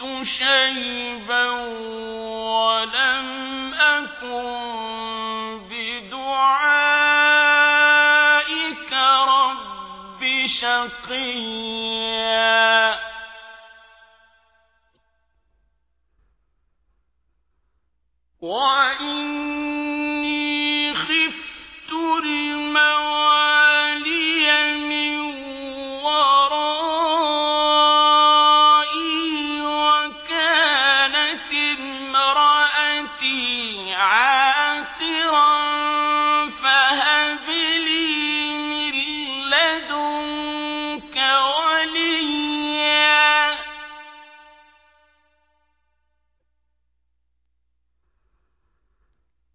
الرأس شيبا ولم أكن بدعائك رب شقيا. وإني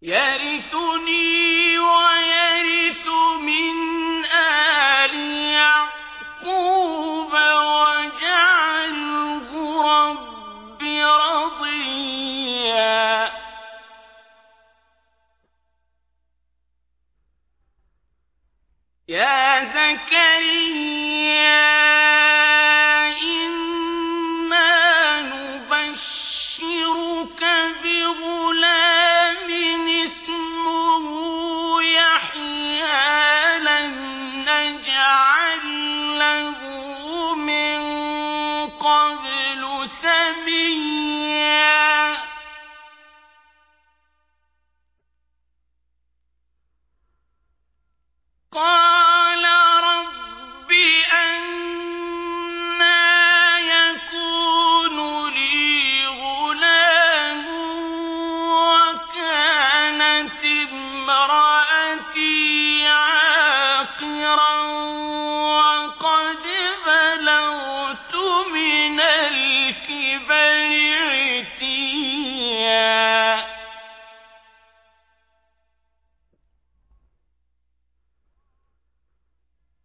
يرثني ويرث من آل يعقوب رضيا. يا زكريا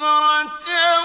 بكرة